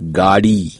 गाड़ी